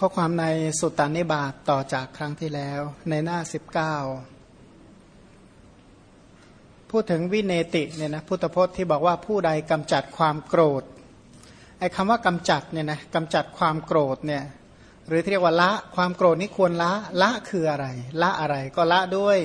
ข้อความในสุตตานิบาตต่อจากครั้งที่แล้วในหน้า 19 พูดถึงวิเนติเนี่ยนะพุทธพจน์ที่บอกว่าผู้ใดกำจัดความโกรธไอ้คำว่ากำจัดเนี่ยนะกำจัดความโกรธเนี่ยหรือที่เรียกว่าละความโกรธนี่ควรละละคืออะไร ละอะไรก็ละด้วย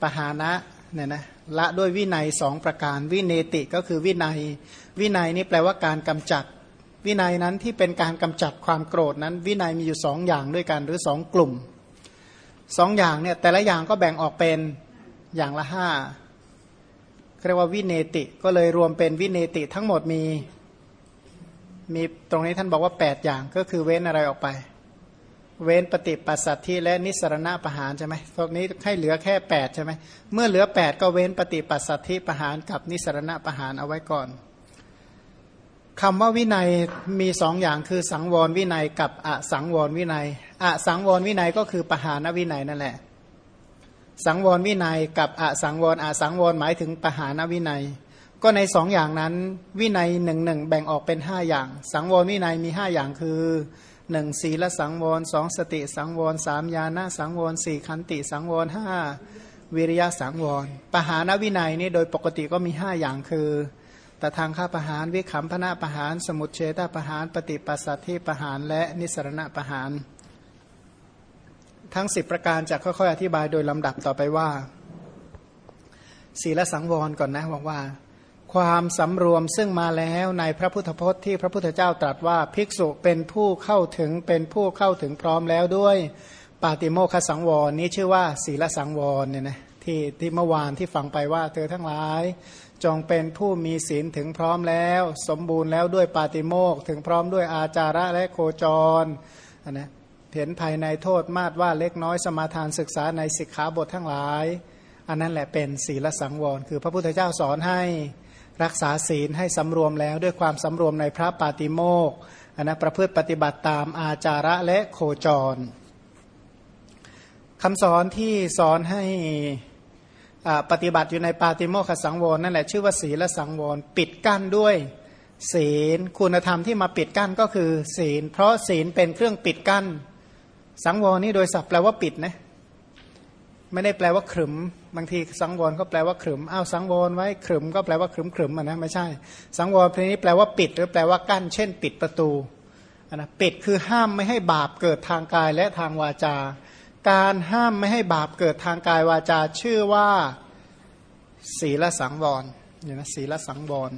ปหานะเนี่ยนะละด้วยวินัยสองประการวิเนติก็คือวินัย วินัยนี่แปลว่าการกำจัด วินัยนั้นที่เป็นการกำจัดความโกรธนั้น วินัยมีอยู่สองอย่างด้วยกันหรือสองกลุ่มสองอย่างเนี่ยแต่ละอย่างก็แบ่งออกเป็นอย่างละห้าเรียกว่าวิเนติก็เลยรวมเป็นวิเนติทั้งหมดมีมีตรงนี้ท่านบอกว่า 8 อย่างก็คือเว้นอะไรออกไป เว้นปฏิปัสสัตที่และนิสรณะประหารใช่ไหมพวกนี้ให้เหลือแค่ 8 ใช่ไหมเมื่อเหลือ 8 ก็เว้นปฏิปัสสัตที่ประหารกับนิสรณะประหารเอาไว้ก่อน คำว่าวินัยมีสองอย่างคือสังวรวินัยกับอสังวรวินัยอสังวรวินัยก็คือปหานวินัยนั่นแหละ สังวรวินัยกับอสังวรอสังวรหมายถึงปหานวินัย ก็ในสองอย่างนั้นวินัยหนึ่งหนึ่งแบ่งออกเป็นห้าอย่าง สังวรวินัยมีห้าอย่างคือหนึ่งศีลสังวรสองสติสังวรสามญาณสังวรสี่ขันติสังวรห้าวิริยะสังวรปหานวินัยนี่โดยปกติก็มีห้าอย่างคือ แต่ทางข้าประหารวิขำพนะประหาร สมุทเฉตประหาร ปฏิปัสสัทธิประหาร และนิสรณะประหาร ทั้งสิบประการจะค่อยๆ อธิบายโดยลำดับต่อไปว่า ศีลสังวรก่อนนะบอกว่า ความสำรวมซึ่งมาแล้วในพระพุทธพจน์ที่พระพุทธเจ้าตรัสว่าภิกษุเป็นผู้เข้าถึงเป็นผู้เข้าถึงพร้อมแล้วด้วยปาติโมคสังวรนี้ชื่อว่าศีลสังวรเนี่ยนะ ที่ที่เมื่อวานที่ฟังไปว่าเธอทั้งหลาย จงเป็นผู้มีศีลถึงพร้อมแล้ว สมบูรณ์แล้วด้วยปาติโมกถึงพร้อมด้วยอาจาระและโคจรนะเห็นภายในโทษมาดว่าเล็กน้อยสมาทานศึกษาในสิกขาบททั้งหลาย อันนั้นแหละเป็นศีลสังวร คือพระพุทธเจ้าสอนให้รักษาศีลให้สำรวมแล้วด้วยความสำรวมในพระปาติโมกอันนะประพฤติปฏิบัติตามอาจาระและโคจรคำสอนที่สอนให้ ปฏิบัติอยู่ในปาติโมขสังวรนั่นแหละชื่อว่าศีลสังวรปิดกั้นด้วยศีลคุณธรรมที่มาปิดกั้นก็คือ ศีล เพราะศีลเป็นเครื่องปิดกั้น สังวรนี่โดยศัพท์แปลว่าปิดนะไม่ได้แปลว่าขรึม บางทีสังวรก็แปลว่าขรึมอ้าวสังวรไว้ขรึมก็แปลว่าขรึมขรึมนะไม่ใช่ สังวรทีนี้แปลว่าปิด หรือแปลว่ากั้น เช่น ปิดประตูนะปิดคือห้ามไม่ให้บาปเกิดทางกายและทางวาจา การห้ามไม่ให้บาปเกิดทางกายวาจาชื่อว่าศีลสังวรเนี่นะศีลสังวร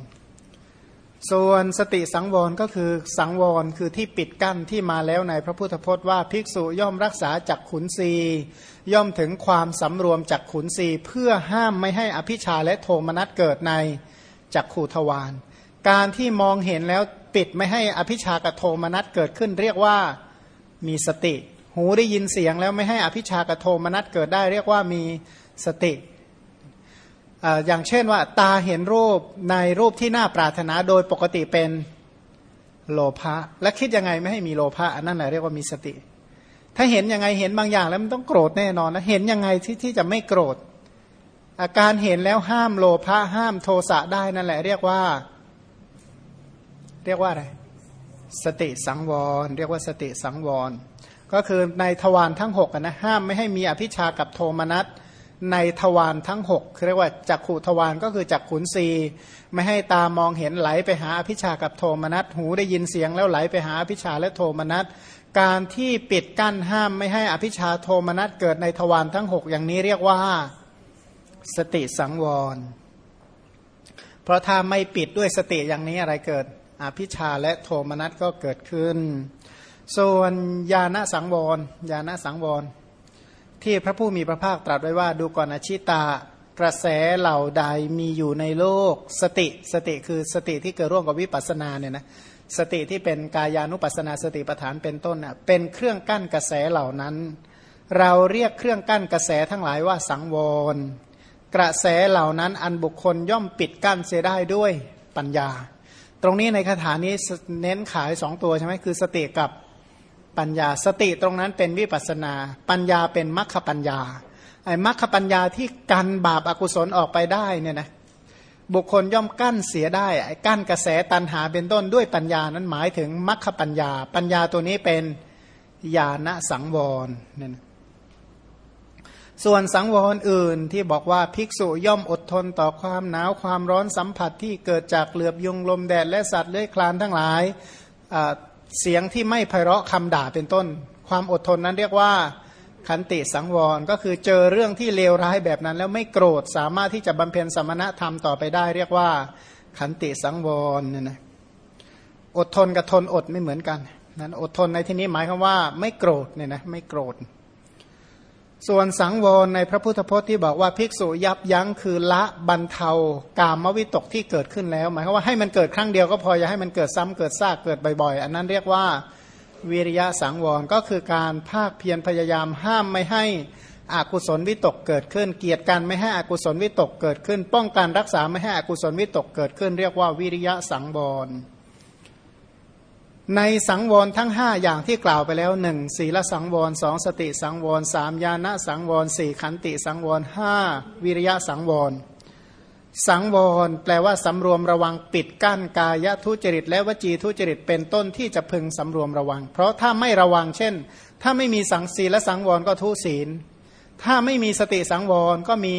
ส่วนสติสังวรก็คือสังวรคือที่ปิดกั้นที่มาแล้วในพระพุทธพจน์ว่าภิกษุย่อมรักษาจากขุนศีย่อมถึงความสำรวมจากขุนศีเพื่อห้ามไม่ให้อภิชาและโทมนัสเกิดในจักขูทวารการที่มองเห็นแล้วปิดไม่ให้อภิชากับโทมนัสเกิดขึ้น เรียกว่ามีสติ หูได้ยินเสียงแล้วไม่ให้อภิชากระโทมนัสเกิดได้ เรียกว่ามีสติอย่างเช่นว่า ตาเห็นรูปในรูปที่น่าปรารถนาโดยปกติเป็นโลภะและคิดยังไงไม่ให้มีโลภะนนั้นแหละเรียกว่ามีสติ ถ้าเห็นยังไงเห็นบางอย่างแล้วมันต้องโกรธแน่นอนนะเห็นยังไงที่ที่จะไม่โกรธ อาการเห็นแล้วห้ามโลภะห้ามโทสะได้นั่นแหละ เรียกว่า เรียกว่าอะไรสติสังวร เรียกว่าสติสังวร ก็คือในทวารทั้ง6นะห้ามไม่ให้มีอภิชากับโทมนัสในทวารทั้ง6เรียกว่าจักขุทวารก็คือจักขุนศีไม่ให้ตามองเห็นไหลไปหาอภิชากับโทมนัสหูได้ยินเสียงแล้วไหลไปหาอภิชาและโทมนัสการที่ปิดกั้นห้ามไม่ให้อภิชาโทมนัสเกิดในทวารทั้ง6อย่างนี้เรียกว่าสติสังวร เพราะถ้าไม่ปิดด้วยสติอย่างนี้อะไรเกิด อภิชาและโทมนัสก็เกิดขึ้น ส่วนญาณสังวรญาณสังวร ที่พระผู้มีพระภาคตรัสไว้ว่าดูก่อนอชิตากระแสเหล่าใดมีอยู่ในโลกสติสติคือสติที่เกิดร่วมกับวิปัสสนาเนี่ยนะสติที่เป็นกายานุปัสนาสติปฐานเป็นต้นน่ะเป็นเครื่องกั้นกระแสเหล่านั้น เราเรียกเครื่องกั้นกระแสทั้งหลายว่าสังวร กระแสเหล่านั้นอันบุคคลย่อมปิดกั้นเสียได้ด้วยปัญญา ตรงนี้ในคาถานี้เน้นขายสองตัวใช่ไหมคือสติกับ ปัญญาสติตรงนั้นเป็นวิปัสนา ปัญญาเป็นมัคคปัญญาไอ้มัคคปัญญาที่กันบาปอากุศลออกไปได้เนี่ยนะบุคคลย่อมกั้นเสียได้ไอ้กั้นกระแสตันหาเป็นต้นด้วยปัญญานั้นหมายถึงมัคคปัญญา ปัญญาตัวนี้เป็นญาณสังวรเนี่ยนะส่วนสังวรอื่นที่บอกว่าภิกษุย่อมอดทนต่อความหนาวความร้อนสัมผัสที่เกิดจากเหลือบยุงลมแดดและสัตว์เลื้อยคลานทั้งหลาย เสียงที่ไม่ไพเราะคำด่าเป็นต้น ความอดทนนั้นเรียกว่าขันติสังวรก็คือเจอเรื่องที่เลวร้ายแบบนั้น แล้วไม่โกรธสามารถที่จะบำเพ็ญสมณธรรมต่อไปได้ เรียกว่าขันติสังวรเนี่ยนะอดทนกับทนอดไม่เหมือนกันนั้นอดทนในที่นี้หมายความว่าไม่โกรธเนี่ยนะไม่โกรธ ส่วนสังวรในพระพุทธพจน์ที่บอกว่าภิกษุยับยั้งคือละบรรเทากามวิตกที่เกิดขึ้นแล้ว หมายความว่าให้มันเกิดครั้งเดียวก็พออย่าให้มันเกิดซ้ำเกิดซากเกิดบ่อยๆ อันนั้นเรียกว่าวิริยะสังวรก็คือการภาคเพียรพยายามห้ามไม่ให้อกุศลวิตกเกิดขึ้น เกียรติกันไม่ให้อกุศลวิตกเกิดขึ้น ป้องกันรักษาไม่ให้อกุศลวิตกเกิดขึ้น เรียกว่าวิริยะสังวร ในสังวรทั้งห้าอย่างที่กล่าวไปแล้วหนึ่งศีลสังวรสองสติสังวรสามญาณสังวรสี่ขันติสังวรห้าวิริยะสังวร สังวรแปลว่าสำรวมระวังปิดกั้นกายทุจริต และวจีทุจริตเป็นต้นที่จะพึงสำรวมระวัง เพราะถ้าไม่ระวังเช่น ถ้าไม่มีสังศีลสังวรก็ทุศีล ถ้าไม่มีสติสังวรก็มี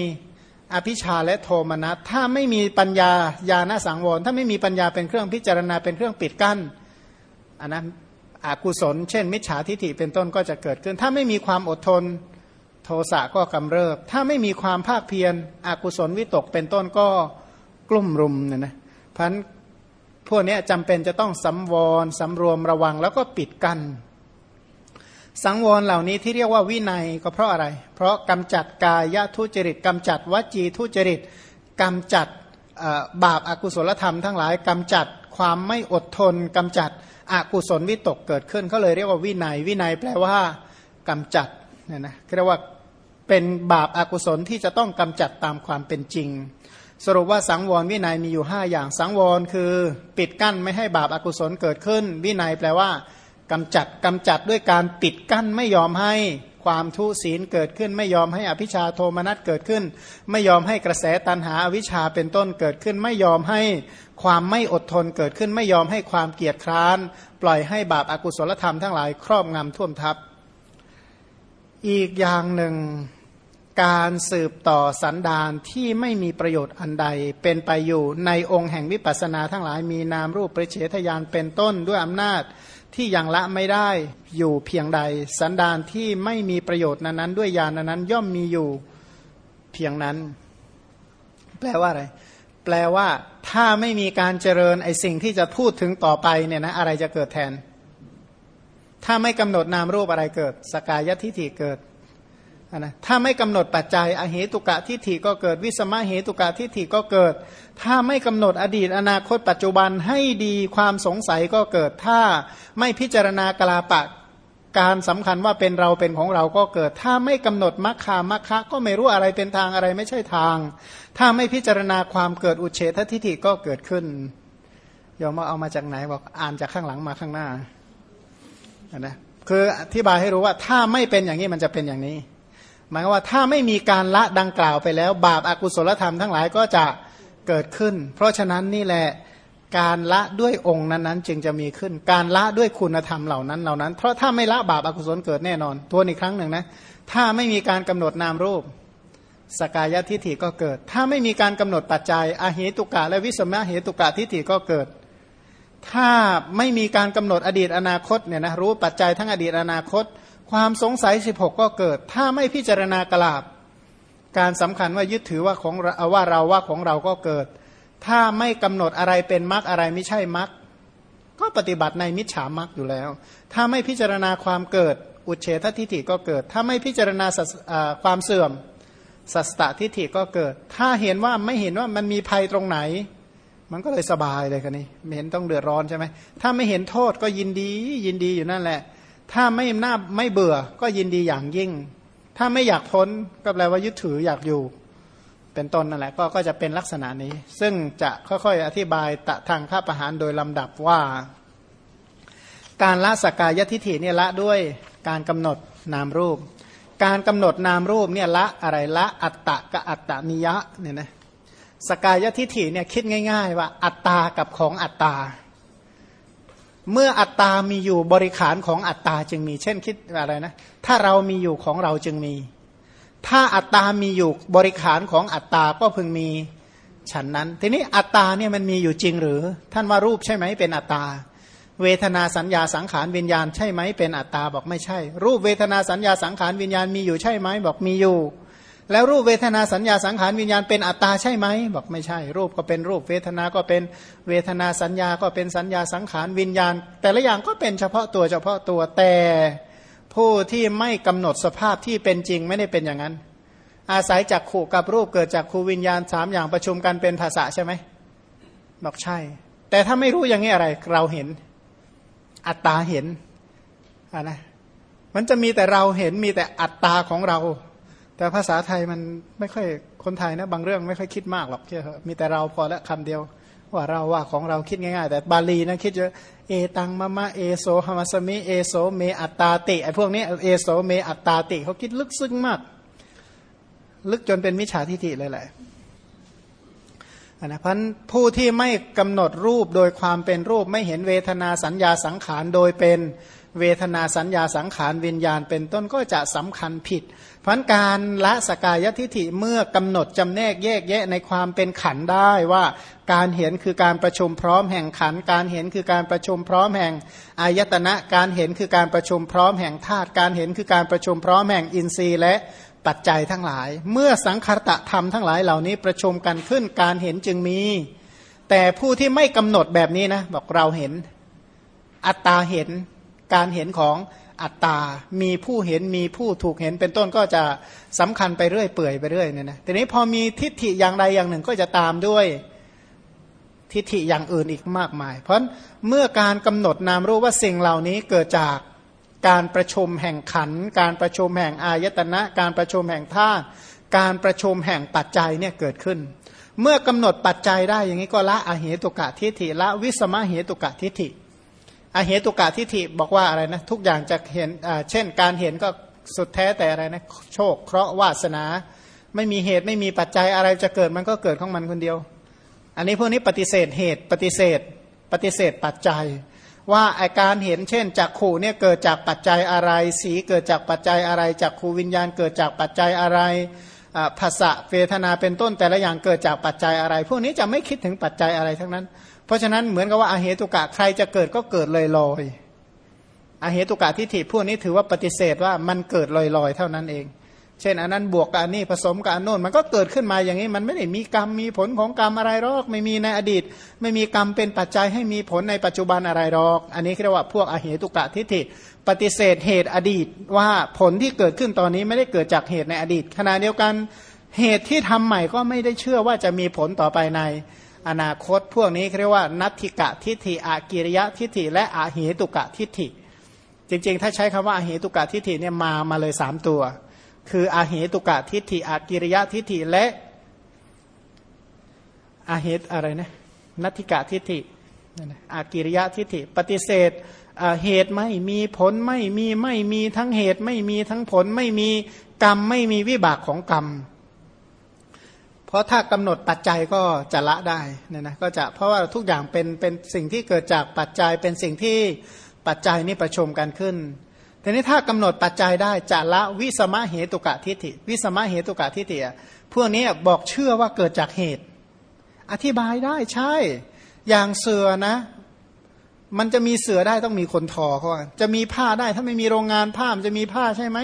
อภิชาและโทมนัสถ้าไม่มีปัญญาญาณสังวรถ้าไม่มีปัญญาเป็นเครื่องพิจารณาเป็นเครื่องปิดกั้น อันนั้นอกุศล เช่น มิจฉาทิฐิเป็นต้นก็จะเกิดขึ้น ถ้าไม่มีความอดทนโทสะก็กำเริบ ถ้าไม่มีความภาคเพียรอกุศลวิตกเป็นต้นก็กลุ่มรุมเนี่ยนะพันพวกนี้จำเป็นจะต้องสำวรสำรวมระวังแล้วก็ปิดกัน้นสังวรเหล่านี้ที่เรียกว่าวินัยก็เพราะอะไร เพราะกำจัดกายทุจริตกำจัดวจีทุจริตกำจัดบาปอากุศลธรรมทั้งหลายกำจัดความไม่อดทนกำจัด อกุศลวิตกเกิดขึ้นเขาเลยเรียกว่าวินัย วินัยแปลว่ากำจัดเนี่ยนะเรียกว่าเป็นบาปอากุศลที่จะต้องกำจัดตามความเป็นจริง สรุปว่าสังวรวินัยมีอยู่ 5 อย่างสังวรคือ ปิดกั้นไม่ให้บาปอากุศลเกิดขึ้น วินัยแปลว่ากำจัดกำจัดด้วยการปิดกั้นไม่ยอมให้ความทุศีลเกิดขึ้น ไม่ยอมให้อภิชาโทมนัสเกิดขึ้น ไม่ยอมให้กระแสตันหาอวิชชาเป็นต้นเกิดขึ้น ไม่ยอมให้ ความไม่อดทนเกิดขึ้นไม่ยอมให้ความเกียจคร้าน ปล่อยให้บาปอากุศลธรรมทั้งหลายครอบงำท่วมทับ อีกอย่างหนึ่งการสืบต่อสันดานที่ไม่มีประโยชน์อันใด เป็นไปอยู่ในองค์แห่งวิปัสสนาทั้งหลายมีนามรูปประเฉทยานเป็นต้นด้วยอำนาจที่ยังละไม่ได้อยู่เพียงใด สันดานที่ไม่มีประโยชน์นั้นด้วยญาณนั้นย่อมมีอยู่เพียงนั้น แปลว่าอะไร แปลว่า ถ้าไม่มีการเจริญไอสิ่งที่จะพูดถึงต่อไปเนี่ยนะอะไรจะเกิดแทน ถ้าไม่กำหนดนามรูปอะไรเกิด สกายทิฏฐิเกิดนะถ้าไม่กำหนดปัจจัยอเหตุกะทิฏฐิก็เกิด วิสมะเหตุกะทิฏฐิก็เกิด ถ้าไม่กำหนดอดีตอนาคตปัจจุบันให้ดีความสงสัยก็เกิด ถ้าไม่พิจารณากลาปะ การสำคัญว่าเป็นเราเป็นของเราก็เกิด ถ้าไม่กำหนดมัคคามัคคะก็ไม่รู้อะไรเป็นทางอะไรไม่ใช่ทาง ถ้าไม่พิจารณาความเกิดอุเฉททิฏฐิก็เกิดขึ้นยอมว่าเอามาจากไหนบอกอ่านจากข้างหลังมาข้างหน้านะคืออธิบายให้รู้ว่าถ้าไม่เป็นอย่างนี้มันจะเป็นอย่างนี้ หมายว่าถ้าไม่มีการละดังกล่าวไปแล้ว บาปอากุศลธรรมทั้งหลายก็จะเกิดขึ้น เพราะฉะนั้นนี่แหละ การละด้วยองค์นั้นๆ จึงจะมีขึ้น การละด้วยคุณธรรมเหล่านั้นเหล่านั้น เพราะถ้าไม่ละบาปอกุศลเกิดแน่นอนทวนอีกครั้งหนึ่งนะถ้าไม่มีการกำหนดนามรูป สกายทิฏฐิก็เกิด ถ้าไม่มีการกำหนดปัจจัยอเหตุกะและวิสมะเหตุกะทิฏฐิก็เกิด ถ้าไม่มีการกำหนดอดีตอนาคตเนี่ยนะรู้ปัจจัยทั้งอดีตอนาคต ความสงสัย 16 ก็เกิด ถ้าไม่พิจารณากลาบ การสำคัญว่ายึดถือว่าของว่าเราว่าของเราก็เกิด ถ้าไม่กำหนดอะไรเป็นมรรคอะไรไม่ใช่มรรคก็ปฏิบัติในมิจฉามรรคอยู่แล้ว ถ้าไม่พิจารณาความเกิด อุเฉททิฏฐิก็เกิด ถ้าไม่พิจารณาความเสื่อม สัสตทิฏฐิก็เกิด ถ้าเห็นว่าไม่เห็นว่ามันมีภัยตรงไหน มันก็เลยสบายเลยคันนี้ไม่เห็นต้องเดือดร้อนใช่ไหมถ้าไม่เห็นโทษก็ยินดียินดีอยู่นั่นแหละ ถ้าไม่น่าไม่เบื่อก็ยินดีอย่างยิ่ง ถ้าไม่อยากพ้นก็แปลว่ายึดถืออยากอยู่ เป็นต้นนั่นแหละก็ก็จะเป็นลักษณะนี้ ซึ่งจะค่อยๆ อธิบายตะทางข้าประหารโดยลำดับว่า การละสกายทิฐิเนี่ยละด้วยการกำหนดนามรูป การกำหนดนามรูปเนี่ยละอะไรละอัตตะกับอัตตนิยะเนี่ยนะสกายทิฐิเนี่ยคิดง่าย ๆ ว่าอัตตากับของอัตตา เมื่ออัตตามีอยู่บริขารของอัตตาจึงมี เช่นคิดอะไรนะถ้าเรามีอยู่ของเราจึงมี ถ้าอัตตามีอยู่บริขารของอัตตาก็พึงมีฉันนั้น ทีนี้อัตตาเนี่ยมันมีอยู่จริงหรือ ท่านว่ารูปใช่ไหมเป็นอัตตา เวทนาสัญญาสังขารวิญญาณใช่ไหมเป็นอัตตาบอกไม่ใช่ รูปเวทนาสัญญาสังขารวิญญาณมีอยู่ใช่ไหมบอกมีอยู่ แล้วรูปเวทนาสัญญาสังขารวิญญาณเป็นอัตตาใช่ไหมบอกไม่ใช่ รูปก็เป็นรูปเวทนาก็เป็นเวทนาสัญญาก็เป็นสัญญาสังขารวิญญาณ แต่ละอย่างก็เป็นเฉพาะตัวเฉพาะตัวแต่ ผู้ที่ไม่กำหนดสภาพที่เป็นจริงไม่ได้เป็นอย่างนั้น อาศัยจากขู่กับรูปเกิดจากคูวิญญาณสามอย่างประชุมกันเป็นภาษาใช่ไหมบอกใช่ แต่ถ้าไม่รู้อย่างนี้อะไร เราเห็น อัตตาเห็นอ่านะมันจะมีแต่เราเห็นมีแต่อัตตาของเรา แต่ภาษาไทยมันไม่ค่อยคนไทยนะบางเรื่องไม่ค่อยคิดมากหรอกเชื่อมีแต่เราพอละคำเดียว ว่าเราว่าของเราคิดง่ายๆ แต่บาลีนะคิดเยอะ เอตังมะมะเอโซหามัสมิเอโซเมอัตตาติไอพวกนี้เอโซเมอัตตาติเขาคิดลึกซึ้งมาก ลึกจนเป็นมิจฉาทิฏฐิเลยแหละนะพันผู้ที่ไม่กำหนดรูปโดยความเป็นรูปไม่เห็นเวทนาสัญญาสังขารโดยเป็น เวทนาสัญญาสังขารวิญญาณเป็นต้นก็จะสำคัญผิดพันการละสกายทิฐิเมื่อกำหนดจำแนกแยกแยะในความเป็นขันได้ว่าการเห็นคือการประชุมพร้อมแห่งขัน การเห็นคือการประชุมพร้อมแห่งอายตนะ การเห็นคือการประชุมพร้อมแห่งธาตุ การเห็นคือการประชุมพร้อมแห่งอินทรีย์และปัจจัยทั้งหลาย เมื่อสังคารตะธรรมทั้งหลายเหล่านี้ประชุมกันขึ้นการเห็นจึงมี แต่ผู้ที่ไม่กำหนดแบบนี้นะบอกเราเห็น อัตตาเห็น การเห็นของอัตตา มีผู้เห็นมีผู้ถูกเห็นเป็นต้นก็จะสำคัญไปเรื่อยเปื่อยไปเรื่อยเนี่ยนะทีนี้พอมีทิฏฐิอย่างใดอย่างหนึ่งก็จะตามด้วยทิฏฐิอย่างอื่นอีกมากมาย เพราะเมื่อการกำหนดนามรู้ว่าสิ่งเหล่านี้เกิดจากการประชุมแห่งขัน การประชุมแห่งอายตนะ การประชุมแห่งธาตุการประชุมแห่งปัจจัยเนี่ยเกิดขึ้น เมื่อกำหนดปัจจัยได้อย่างนี้ก็ละอเหตุกะทิฏฐิละวิสมะเหตุกะทิฏฐิ อเหตุกาทิฏฐิบอกว่าอะไรนะทุกอย่างจะเห็นเช่นการเห็นก็สุดแท้แต่อะไรนะโชคเคราะห์วาสนา ไม่มีเหตุไม่มีปัจจัยอะไรจะเกิดมันก็เกิดของมันคนเดียว อันนี้พวกนี้ปฏิเสธเหตุปฏิเสธ ปฏิเสธปัจจัย ว่าอาการเห็นเช่นจากขู่เนี่ยเกิดจากปัจจัยอะไร สีเกิดจากปัจจัยอะไรจากขูวิญญาณเกิดจากปัจจัยอะไรภาษะเวทนาเป็นต้นแต่ละอย่างเกิดจากปัจจัยอะไร พวกนี้จะไม่คิดถึงปัจจัยอะไรทั้งนั้น เพราะฉะนั้นเหมือนกับว่าอาเหตุกะใครจะเกิดก็เกิดลอยลอยอาเหตุกะทิฏฐิพวกนี้ถือว่าปฏิเสธว่ามันเกิดลอยลอยเท่านั้นเอง เช่นอันนั้นบวกกับอันนี้ผสมกับอันโน้นมันก็เกิดขึ้นมาอย่างนี้มันไม่ได้มีกรรมมีผลของกรรมอะไรหรอก ไม่มีในอดีต ไม่มีกรรมเป็นปัจจัยให้มีผลในปัจจุบันอะไรหรอก อันนี้เรียกว่าพวกอาเหตุกะทิฏฐิปฏิเสธเหตุอดีตว่าผลที่เกิดขึ้นตอนนี้ไม่ได้เกิดจากเหตุในอดีตขณะเดียวกันเหตุที่ทำใหม่ก็ไม่ได้เชื่อว่าจะมีผลต่อไปใน อนาคตพวกนี้เรียกว่า นัตถิกะทิฏฐิอากิริยะทิฏฐิและอาเหตุกะทิฏฐิ จริง ๆ ถ้าใช้คำว่าอาเหตุกะทิฏฐิเนี่ยมามาเลยสามตัว คืออาเหตุกะทิฏฐิอากิริยะทิฏฐิและอาเหตุอะไรนะนัตถิกะทิฏฐิอากิริยะทิฏฐิ ปฏิเสธเหตุไม่มีผลไม่มีไม่มีทั้งเหตุไม่มีทั้งผลไม่มีกรรมไม่มีวิบากของกรรม ราะถ้ากำหนดปัจจัยก็จะละได้เนี่ยนะก็จะเพราะว่าทุกอย่างเป็นเป็นสิ่งที่เกิดจากปัจจัยเป็นสิ่งที่ปัจจัยนี้ประชุมกันขึ้นทีนี้ถ้ากำหนดปัจจัยได้จะละวิสมะเหตุกะทิฏฐิวิสมะเหตุกะทิฏฐิพวกนี้บอกเชื่อว่าเกิดจากเหตุ อธิบายได้ใช่ อย่างเสือนะ มันจะมีเสือได้ต้องมีคนทอเขาจะมีผ้าได้ถ้าไม่มีโรงงานผ้ามันจะมีผ้าใช่ไหม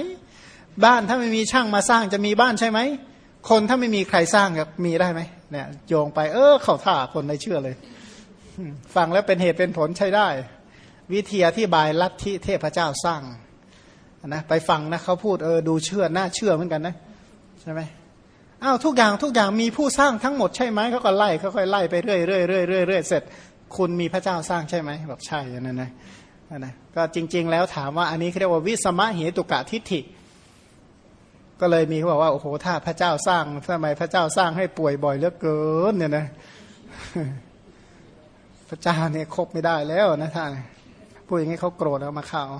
บ้านถ้าไม่มีช่างมาสร้างจะมีบ้านใช่ไหม คนถ้าไม่มีใครสร้างมีได้ไหมเนี่ยโยงไปเออเขาท่าคนในเชื่อเลย ฟังแล้วเป็นเหตุเป็นผลใช้ได้ วิธีอธิบายลัทธิเทพเจ้าสร้างนะไปฟังนะเขาพูดเออดูเชื่อน่าเชื่อเหมือนกันนะใช่ไหมอ้าวทุกอย่างทุกอย่างมีผู้สร้างทั้งหมดใช่ไหมเขาก็ไล่เขาค่อยไล่ไปเรื่อยเรื่อยเรื่อยเรื่อยเรื่อยเสร็จ คุณมีพระเจ้าสร้างใช่ไหมบอกใช่นั่นนะนะก็จริง ๆ แล้วถามว่าอันนี้เรียกว่าวิสมะเหตุกะทิฏฐิ ก็เลยมีเขาบอกว่าโอ้โหถ้าพระเจ้าสร้างทำไมพระเจ้าสร้างให้ป่วยบ่อยเหลือเกินเนี่ยนะพระเจ้าเนี่ยคบไม่ได้แล้วนะท่านพูดอย่างนี้เขาโกรธแล้วมาข่าว